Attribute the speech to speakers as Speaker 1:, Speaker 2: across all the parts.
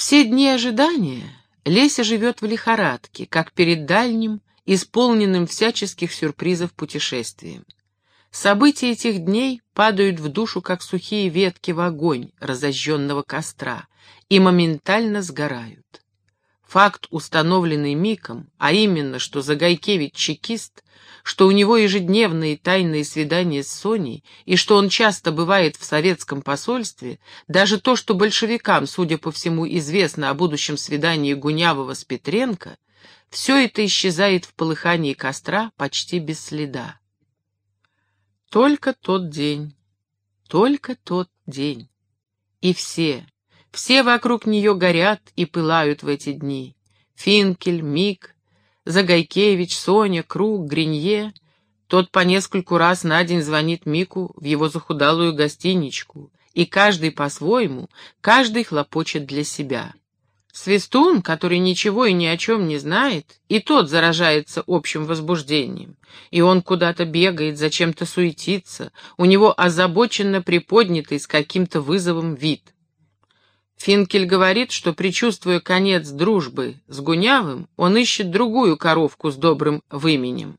Speaker 1: Все дни ожидания Леся живет в лихорадке, как перед дальним, исполненным всяческих сюрпризов путешествием. События этих дней падают в душу, как сухие ветки в огонь разожженного костра, и моментально сгорают. Факт, установленный Миком, а именно, что Загайкевич чекист, что у него ежедневные тайные свидания с Соней и что он часто бывает в советском посольстве, даже то, что большевикам, судя по всему, известно о будущем свидании Гунявого с Петренко, все это исчезает в полыхании костра почти без следа. Только тот день, только тот день. И все, все вокруг нее горят и пылают в эти дни. Финкель, Мик, Загайкевич, Соня, Круг, Гринье. Тот по нескольку раз на день звонит Мику в его захудалую гостиничку, и каждый по-своему, каждый хлопочет для себя. Свистун, который ничего и ни о чем не знает, и тот заражается общим возбуждением. И он куда-то бегает, зачем-то суетится, у него озабоченно приподнятый с каким-то вызовом вид. Финкель говорит, что, предчувствуя конец дружбы с Гунявым, он ищет другую коровку с добрым выменем.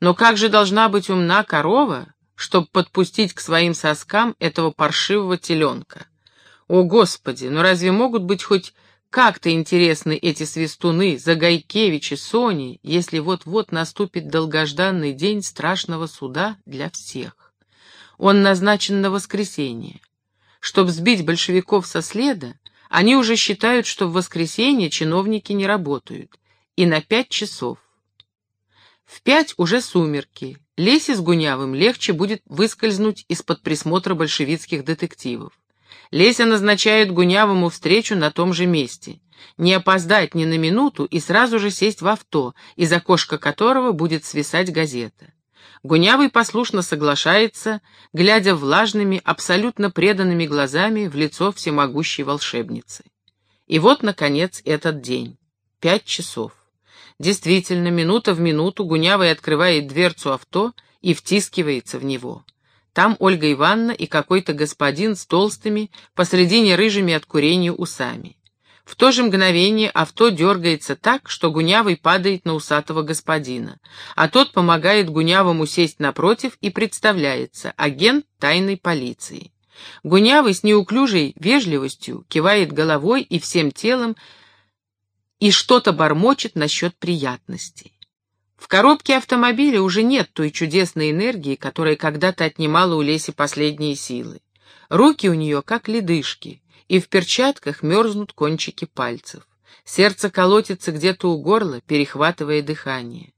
Speaker 1: Но как же должна быть умна корова, чтобы подпустить к своим соскам этого паршивого теленка? О, Господи, ну разве могут быть хоть как-то интересны эти свистуны, Загайкевич и Сони, если вот-вот наступит долгожданный день страшного суда для всех? Он назначен на воскресенье. Чтобы сбить большевиков со следа, они уже считают, что в воскресенье чиновники не работают. И на пять часов. В пять уже сумерки. Лесе с Гунявым легче будет выскользнуть из-под присмотра большевистских детективов. Леся назначает Гунявому встречу на том же месте. Не опоздать ни на минуту и сразу же сесть в авто, из окошка которого будет свисать газета. Гунявый послушно соглашается, глядя влажными, абсолютно преданными глазами в лицо всемогущей волшебницы. И вот, наконец, этот день. Пять часов. Действительно, минута в минуту Гунявый открывает дверцу авто и втискивается в него. Там Ольга Ивановна и какой-то господин с толстыми, посредине рыжими от курения усами. В то же мгновение авто дергается так, что Гунявый падает на усатого господина, а тот помогает Гунявому сесть напротив и представляется агент тайной полиции. Гунявый с неуклюжей вежливостью кивает головой и всем телом и что-то бормочет насчет приятностей. В коробке автомобиля уже нет той чудесной энергии, которая когда-то отнимала у Леси последние силы. Руки у нее как ледышки, и в перчатках мерзнут кончики пальцев. Сердце колотится где-то у горла, перехватывая дыхание.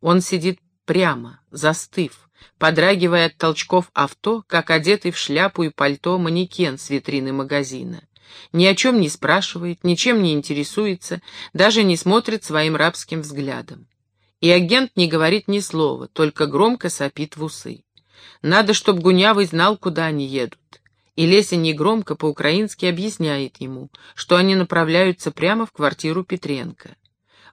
Speaker 1: Он сидит прямо, застыв, подрагивая от толчков авто, как одетый в шляпу и пальто манекен с витрины магазина. Ни о чем не спрашивает, ничем не интересуется, даже не смотрит своим рабским взглядом. И агент не говорит ни слова, только громко сопит в усы. Надо, чтоб Гунявый знал, куда они едут. И Леся негромко по-украински объясняет ему, что они направляются прямо в квартиру Петренко.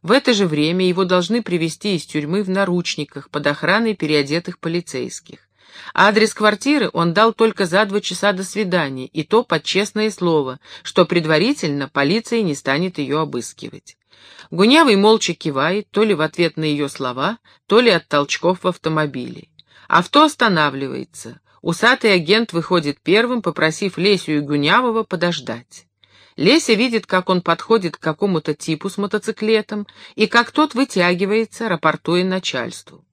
Speaker 1: В это же время его должны привести из тюрьмы в наручниках под охраной переодетых полицейских. Адрес квартиры он дал только за два часа до свидания, и то под честное слово, что предварительно полиция не станет ее обыскивать. Гунявый молча кивает, то ли в ответ на ее слова, то ли от толчков в автомобиле. Авто останавливается. Усатый агент выходит первым, попросив Лесю и Гунявого подождать. Леся видит, как он подходит к какому-то типу с мотоциклетом и как тот вытягивается, рапортуя начальству.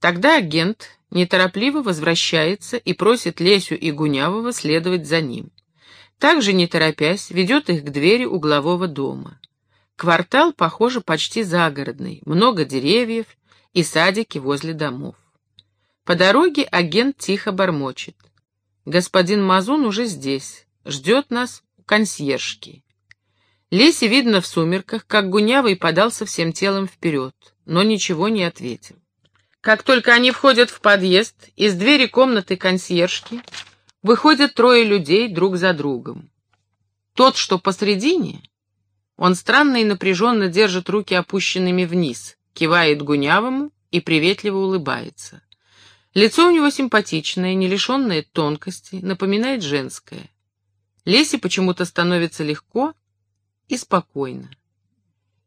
Speaker 1: Тогда агент неторопливо возвращается и просит Лесю и Гунявого следовать за ним. Также, не торопясь, ведет их к двери углового дома. Квартал, похоже, почти загородный, много деревьев и садики возле домов. По дороге агент тихо бормочет. Господин Мазун уже здесь, ждет нас у консьержки. Лесе видно в сумерках, как Гунявый подался всем телом вперед, но ничего не ответил. Как только они входят в подъезд, из двери комнаты консьержки выходят трое людей друг за другом. Тот, что посредине, он странно и напряженно держит руки опущенными вниз, кивает Гунявому и приветливо улыбается. Лицо у него симпатичное, не лишенное тонкости, напоминает женское. Лесе почему-то становится легко и спокойно.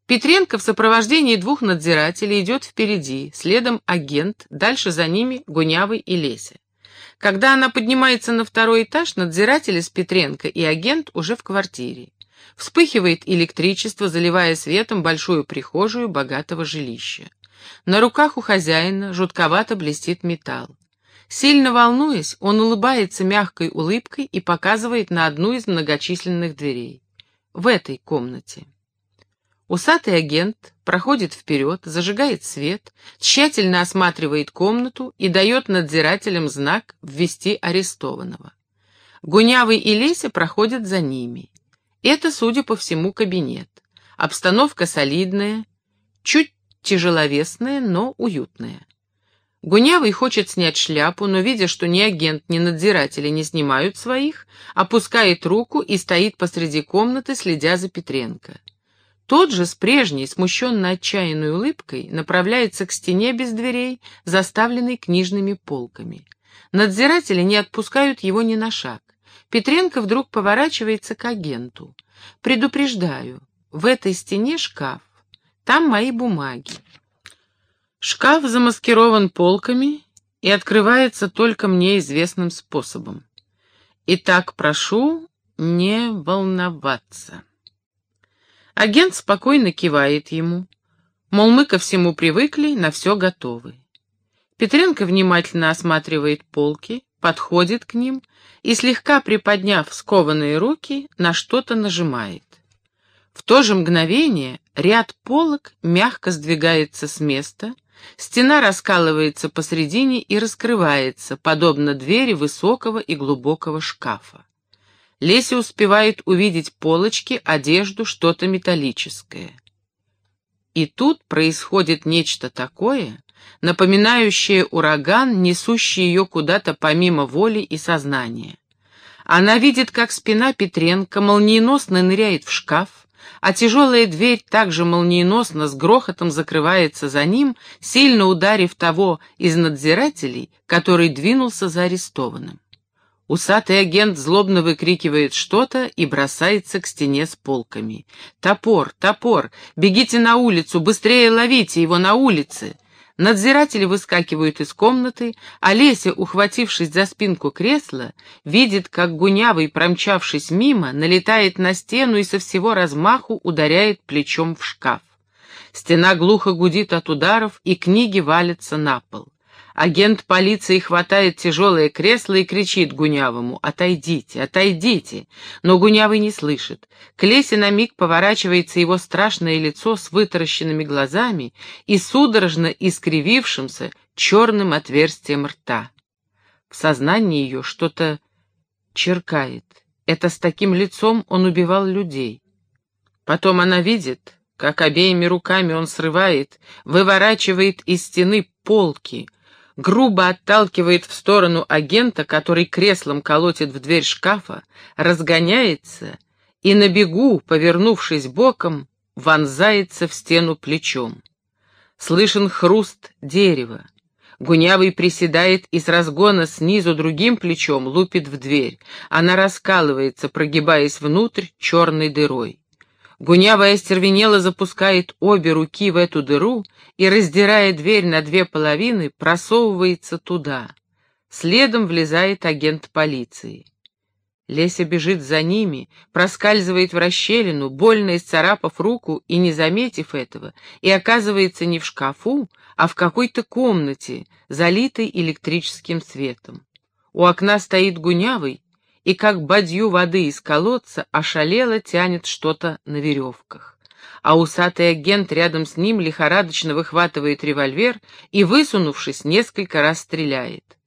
Speaker 1: Петренко в сопровождении двух надзирателей идет впереди, следом агент, дальше за ними Гунявый и Леся. Когда она поднимается на второй этаж, надзиратели с Петренко и агент уже в квартире. Вспыхивает электричество, заливая светом большую прихожую богатого жилища. На руках у хозяина жутковато блестит металл. Сильно волнуясь, он улыбается мягкой улыбкой и показывает на одну из многочисленных дверей. В этой комнате. Усатый агент проходит вперед, зажигает свет, тщательно осматривает комнату и дает надзирателям знак «Ввести арестованного». Гунявый и Леся проходят за ними. Это, судя по всему, кабинет. Обстановка солидная, чуть тяжеловесная, но уютная. Гунявый хочет снять шляпу, но, видя, что ни агент, ни надзиратели не снимают своих, опускает руку и стоит посреди комнаты, следя за Петренко. Тот же с прежней, смущенно отчаянной улыбкой направляется к стене без дверей, заставленной книжными полками. Надзиратели не отпускают его ни на шаг. Петренко вдруг поворачивается к агенту. «Предупреждаю, в этой стене шкаф. Там мои бумаги. Шкаф замаскирован полками и открывается только мне известным способом. Итак, прошу не волноваться». Агент спокойно кивает ему. Мол, мы ко всему привыкли, на все готовы. Петренко внимательно осматривает полки, подходит к ним и, слегка приподняв скованные руки, на что-то нажимает. В то же мгновение ряд полок мягко сдвигается с места, стена раскалывается посредине и раскрывается, подобно двери высокого и глубокого шкафа. Леся успевает увидеть полочки, одежду, что-то металлическое. И тут происходит нечто такое, напоминающее ураган, несущий ее куда-то помимо воли и сознания. Она видит, как спина Петренко молниеносно ныряет в шкаф, а тяжелая дверь также молниеносно с грохотом закрывается за ним, сильно ударив того из надзирателей, который двинулся за арестованным. Усатый агент злобно выкрикивает что-то и бросается к стене с полками. «Топор! Топор! Бегите на улицу! Быстрее ловите его на улице!» Надзиратели выскакивают из комнаты, а Леся, ухватившись за спинку кресла, видит, как Гунявый, промчавшись мимо, налетает на стену и со всего размаху ударяет плечом в шкаф. Стена глухо гудит от ударов, и книги валятся на пол. Агент полиции хватает тяжелое кресло и кричит Гунявому «Отойдите, отойдите!» Но Гунявый не слышит. К Лесе на миг поворачивается его страшное лицо с вытаращенными глазами и судорожно искривившимся черным отверстием рта. В сознании ее что-то черкает. Это с таким лицом он убивал людей. Потом она видит, как обеими руками он срывает, выворачивает из стены полки — грубо отталкивает в сторону агента, который креслом колотит в дверь шкафа, разгоняется и на бегу, повернувшись боком, вонзается в стену плечом. Слышен хруст дерева. Гунявый приседает и с разгона снизу другим плечом лупит в дверь. Она раскалывается, прогибаясь внутрь черной дырой. Гунявая остервенело запускает обе руки в эту дыру и, раздирая дверь на две половины, просовывается туда. Следом влезает агент полиции. Леся бежит за ними, проскальзывает в расщелину, больно исцарапав руку и не заметив этого, и оказывается не в шкафу, а в какой-то комнате, залитой электрическим светом. У окна стоит Гунявый и как бадью воды из колодца ошалело тянет что-то на веревках. А усатый агент рядом с ним лихорадочно выхватывает револьвер и, высунувшись, несколько раз стреляет.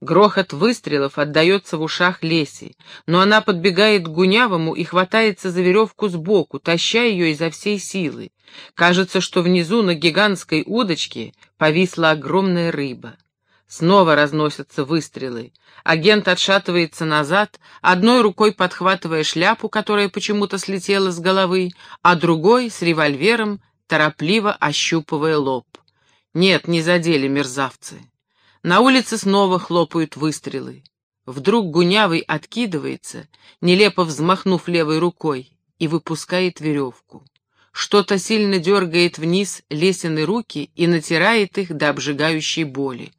Speaker 1: Грохот выстрелов отдается в ушах Леси, но она подбегает к Гунявому и хватается за веревку сбоку, таща ее изо всей силы. Кажется, что внизу на гигантской удочке повисла огромная рыба. Снова разносятся выстрелы. Агент отшатывается назад, одной рукой подхватывая шляпу, которая почему-то слетела с головы, а другой с револьвером, торопливо ощупывая лоб. Нет, не задели мерзавцы. На улице снова хлопают выстрелы. Вдруг Гунявый откидывается, нелепо взмахнув левой рукой, и выпускает веревку. Что-то сильно дергает вниз лесены руки и натирает их до обжигающей боли.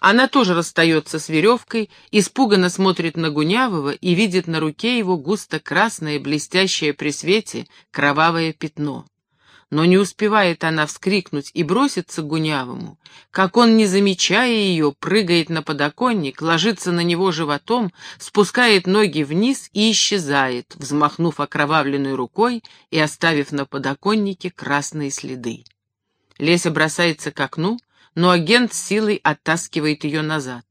Speaker 1: Она тоже расстается с веревкой, испуганно смотрит на Гунявого и видит на руке его густо-красное, блестящее при свете, кровавое пятно но не успевает она вскрикнуть и броситься к Гунявому, как он, не замечая ее, прыгает на подоконник, ложится на него животом, спускает ноги вниз и исчезает, взмахнув окровавленной рукой и оставив на подоконнике красные следы. Леся бросается к окну, но агент силой оттаскивает ее назад.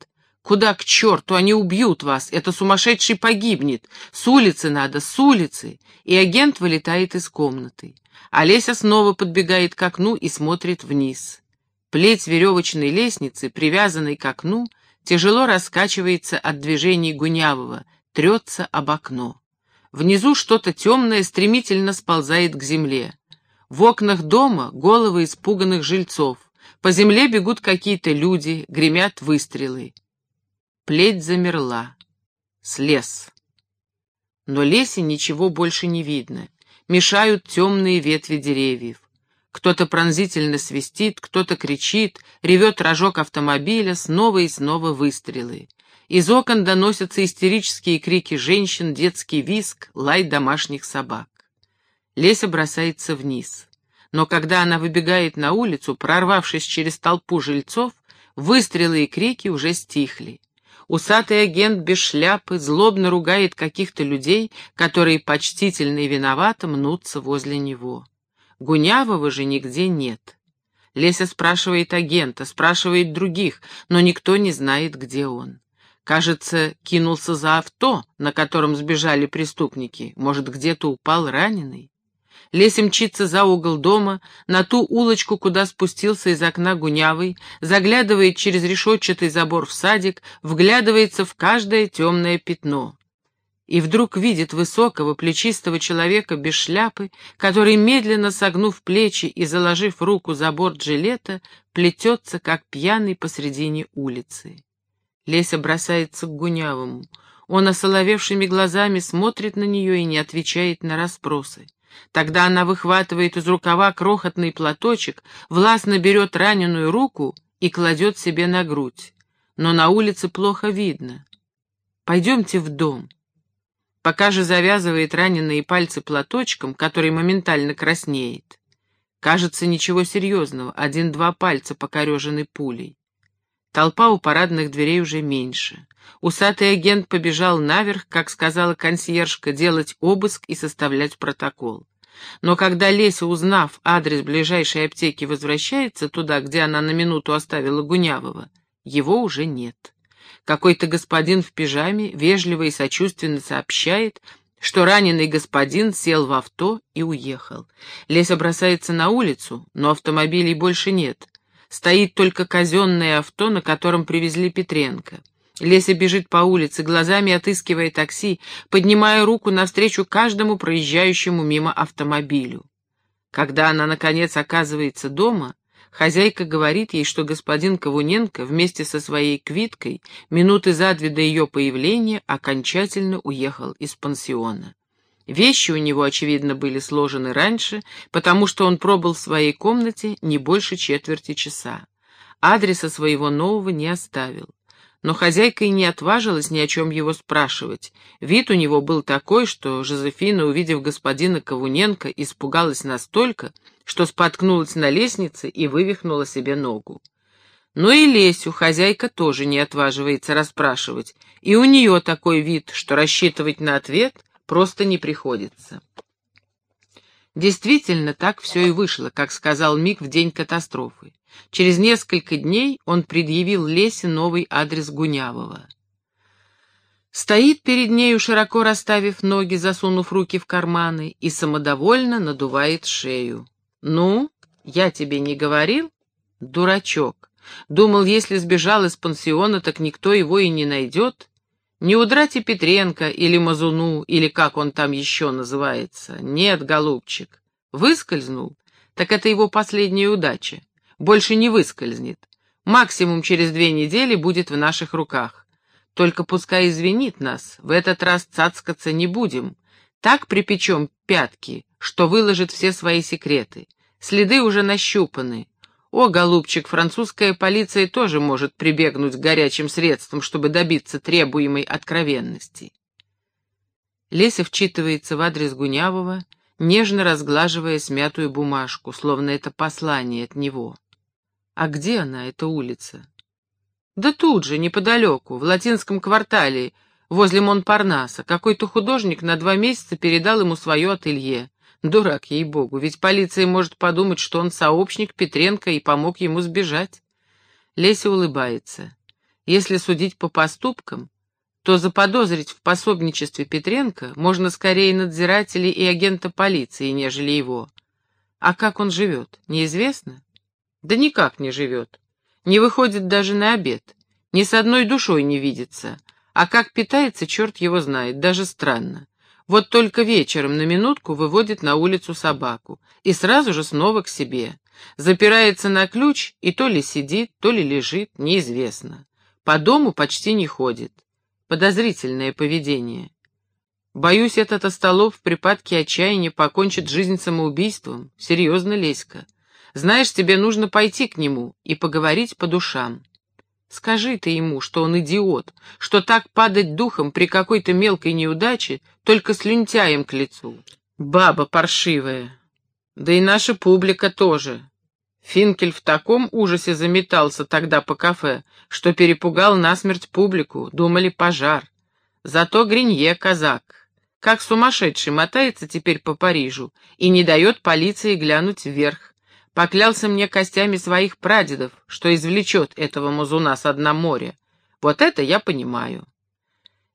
Speaker 1: «Куда к черту? Они убьют вас! Это сумасшедший погибнет! С улицы надо, с улицы!» И агент вылетает из комнаты. Олеся снова подбегает к окну и смотрит вниз. Плеть веревочной лестницы, привязанной к окну, тяжело раскачивается от движений Гунявого, трется об окно. Внизу что-то темное стремительно сползает к земле. В окнах дома головы испуганных жильцов. По земле бегут какие-то люди, гремят выстрелы. Плеть замерла. Слез. Но лесе ничего больше не видно. Мешают темные ветви деревьев. Кто-то пронзительно свистит, кто-то кричит, ревет рожок автомобиля, снова и снова выстрелы. Из окон доносятся истерические крики женщин, детский визг, лай домашних собак. Леся бросается вниз. Но когда она выбегает на улицу, прорвавшись через толпу жильцов, выстрелы и крики уже стихли. Усатый агент без шляпы злобно ругает каких-то людей, которые почтительно и виновато мнутся возле него. Гунявого же нигде нет. Леся спрашивает агента, спрашивает других, но никто не знает, где он. Кажется, кинулся за авто, на котором сбежали преступники. Может, где-то упал раненый? Леся мчится за угол дома, на ту улочку, куда спустился из окна Гунявый, заглядывает через решетчатый забор в садик, вглядывается в каждое темное пятно. И вдруг видит высокого, плечистого человека без шляпы, который, медленно согнув плечи и заложив руку за борт жилета, плетется, как пьяный посредине улицы. Леся бросается к Гунявому. Он осоловевшими глазами смотрит на нее и не отвечает на расспросы. Тогда она выхватывает из рукава крохотный платочек, властно берет раненую руку и кладет себе на грудь. Но на улице плохо видно. «Пойдемте в дом». Пока же завязывает раненые пальцы платочком, который моментально краснеет. Кажется, ничего серьезного, один-два пальца покорежены пулей. Толпа у парадных дверей уже меньше. Усатый агент побежал наверх, как сказала консьержка, делать обыск и составлять протокол. Но когда Леся, узнав адрес ближайшей аптеки, возвращается туда, где она на минуту оставила Гунявого, его уже нет. Какой-то господин в пижаме вежливо и сочувственно сообщает, что раненый господин сел в авто и уехал. Леся бросается на улицу, но автомобилей больше нет. Стоит только казенное авто, на котором привезли Петренко. Леся бежит по улице, глазами отыскивая такси, поднимая руку навстречу каждому проезжающему мимо автомобилю. Когда она, наконец, оказывается дома, хозяйка говорит ей, что господин Ковуненко вместе со своей квиткой минуты за две до ее появления окончательно уехал из пансиона. Вещи у него, очевидно, были сложены раньше, потому что он пробыл в своей комнате не больше четверти часа. Адреса своего нового не оставил. Но хозяйка и не отважилась ни о чем его спрашивать. Вид у него был такой, что Жозефина, увидев господина Ковуненко, испугалась настолько, что споткнулась на лестнице и вывихнула себе ногу. Но и Лесю хозяйка тоже не отваживается расспрашивать, и у нее такой вид, что рассчитывать на ответ просто не приходится. Действительно, так все и вышло, как сказал Мик в день катастрофы. Через несколько дней он предъявил Лесе новый адрес Гунявого. Стоит перед нею, широко расставив ноги, засунув руки в карманы, и самодовольно надувает шею. «Ну, я тебе не говорил? Дурачок. Думал, если сбежал из пансиона, так никто его и не найдет. Не удрать и Петренко, или Мазуну, или как он там еще называется. Нет, голубчик. Выскользнул? Так это его последняя удача. Больше не выскользнет. Максимум через две недели будет в наших руках. Только пускай извинит нас, в этот раз цацкаться не будем. Так припечем пятки, что выложит все свои секреты. Следы уже нащупаны. О, голубчик, французская полиция тоже может прибегнуть к горячим средствам, чтобы добиться требуемой откровенности. Леся вчитывается в адрес Гунявого, нежно разглаживая смятую бумажку, словно это послание от него. А где она, эта улица? Да тут же, неподалеку, в латинском квартале, возле Монпарнаса. Какой-то художник на два месяца передал ему свое ателье. Дурак, ей-богу, ведь полиция может подумать, что он сообщник Петренко и помог ему сбежать. Леся улыбается. Если судить по поступкам, то заподозрить в пособничестве Петренко можно скорее надзирателей и агента полиции, нежели его. А как он живет, неизвестно? Да никак не живет. Не выходит даже на обед. Ни с одной душой не видится. А как питается, черт его знает, даже странно. Вот только вечером на минутку выводит на улицу собаку и сразу же снова к себе. Запирается на ключ и то ли сидит, то ли лежит, неизвестно. По дому почти не ходит. Подозрительное поведение. Боюсь, этот остолоп в припадке отчаяния покончит жизнь самоубийством. Серьезно, Леська. Знаешь, тебе нужно пойти к нему и поговорить по душам. Скажи ты ему, что он идиот, что так падать духом при какой-то мелкой неудаче только слюнтяем к лицу. Баба паршивая. Да и наша публика тоже. Финкель в таком ужасе заметался тогда по кафе, что перепугал насмерть публику, думали пожар. Зато Гринье казак, как сумасшедший, мотается теперь по Парижу и не дает полиции глянуть вверх. Поклялся мне костями своих прадедов, что извлечет этого мазуна с дна моря. Вот это я понимаю.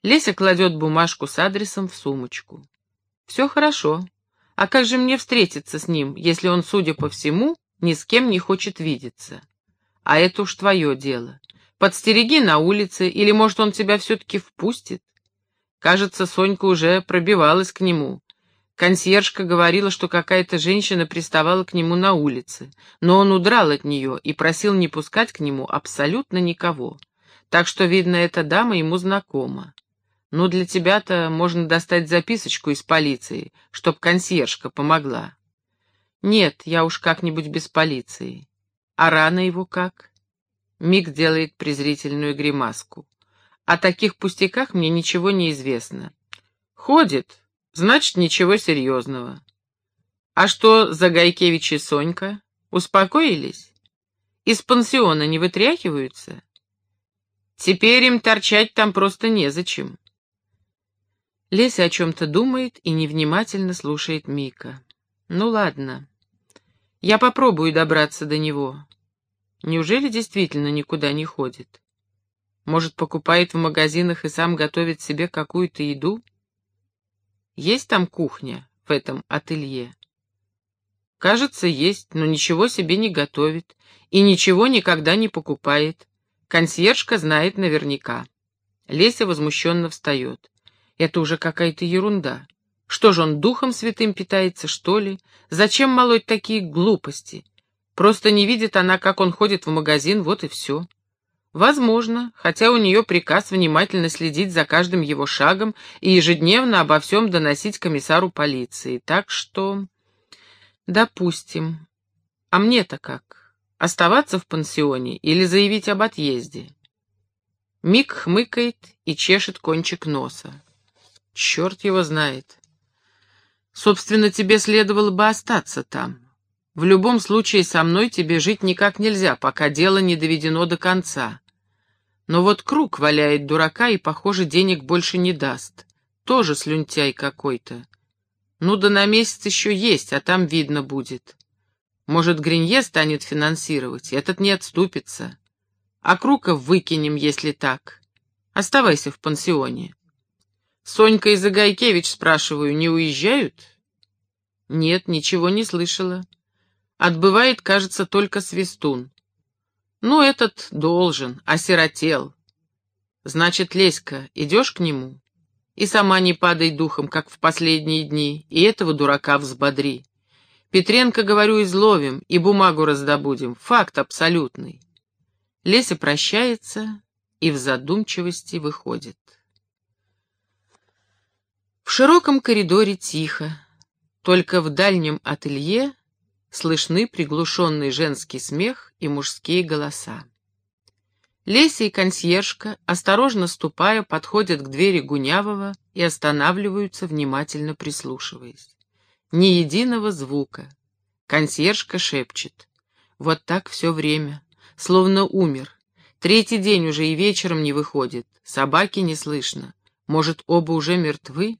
Speaker 1: Леся кладет бумажку с адресом в сумочку. Все хорошо. А как же мне встретиться с ним, если он, судя по всему, ни с кем не хочет видеться? А это уж твое дело. Подстереги на улице, или, может, он тебя все-таки впустит? Кажется, Сонька уже пробивалась к нему. Консьержка говорила, что какая-то женщина приставала к нему на улице, но он удрал от нее и просил не пускать к нему абсолютно никого. Так что, видно, эта дама ему знакома. Ну, для тебя-то можно достать записочку из полиции, чтоб консьержка помогла. Нет, я уж как-нибудь без полиции. А рана его как? Мик делает презрительную гримаску. О таких пустяках мне ничего не известно. Ходит, Значит, ничего серьезного. А что за Гайкевич и Сонька? Успокоились? Из пансиона не вытряхиваются? Теперь им торчать там просто незачем. Леся о чем-то думает и невнимательно слушает Мика. Ну ладно, я попробую добраться до него. Неужели действительно никуда не ходит? Может, покупает в магазинах и сам готовит себе какую-то еду? Есть там кухня в этом ателье? Кажется, есть, но ничего себе не готовит и ничего никогда не покупает. Консьержка знает наверняка. Леся возмущенно встает. Это уже какая-то ерунда. Что же он духом святым питается, что ли? Зачем молоть такие глупости? Просто не видит она, как он ходит в магазин, вот и все. Возможно, хотя у нее приказ внимательно следить за каждым его шагом и ежедневно обо всем доносить комиссару полиции. Так что... Допустим. А мне-то как? Оставаться в пансионе или заявить об отъезде? Мик хмыкает и чешет кончик носа. Черт его знает. Собственно, тебе следовало бы остаться там. В любом случае со мной тебе жить никак нельзя, пока дело не доведено до конца. Но вот круг валяет дурака и, похоже, денег больше не даст. Тоже слюнтяй какой-то. Ну да на месяц еще есть, а там видно будет. Может, Гринье станет финансировать, этот не отступится. А Круков выкинем, если так. Оставайся в пансионе. Сонька и Загайкевич, спрашиваю, не уезжают? Нет, ничего не слышала. Отбывает, кажется, только Свистун. Ну, этот должен, осиротел. Значит, Леська, идешь к нему? И сама не падай духом, как в последние дни, и этого дурака взбодри. Петренко, говорю, изловим и бумагу раздобудем. Факт абсолютный. Леся прощается и в задумчивости выходит. В широком коридоре тихо, только в дальнем ателье слышны приглушенный женский смех и мужские голоса. Леся и консьержка, осторожно ступая, подходят к двери Гунявого и останавливаются, внимательно прислушиваясь. Ни единого звука. Консьержка шепчет. Вот так все время. Словно умер. Третий день уже и вечером не выходит. Собаки не слышно. Может, оба уже мертвы?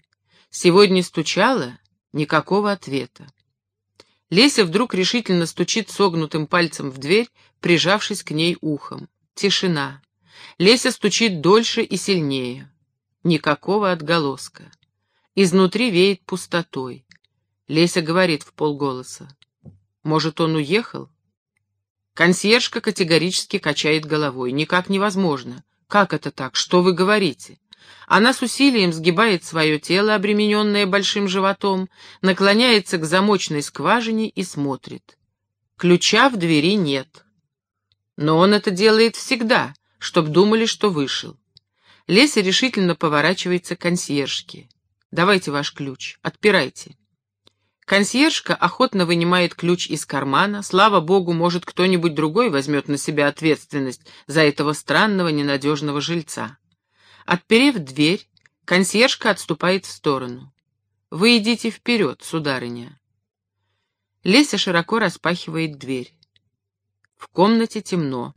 Speaker 1: Сегодня стучала? Никакого ответа. Леся вдруг решительно стучит согнутым пальцем в дверь, прижавшись к ней ухом. Тишина. Леся стучит дольше и сильнее. Никакого отголоска. Изнутри веет пустотой. Леся говорит в полголоса. Может, он уехал? Консьержка категорически качает головой. Никак невозможно. Как это так? Что вы говорите? Она с усилием сгибает свое тело, обремененное большим животом, наклоняется к замочной скважине и смотрит. Ключа в двери нет. Но он это делает всегда, чтоб думали, что вышел. Леся решительно поворачивается к консьержке. «Давайте ваш ключ, отпирайте». Консьержка охотно вынимает ключ из кармана. Слава богу, может, кто-нибудь другой возьмет на себя ответственность за этого странного, ненадежного жильца. Отперев дверь, консьержка отступает в сторону. «Вы идите вперед, сударыня». Леся широко распахивает дверь. В комнате темно.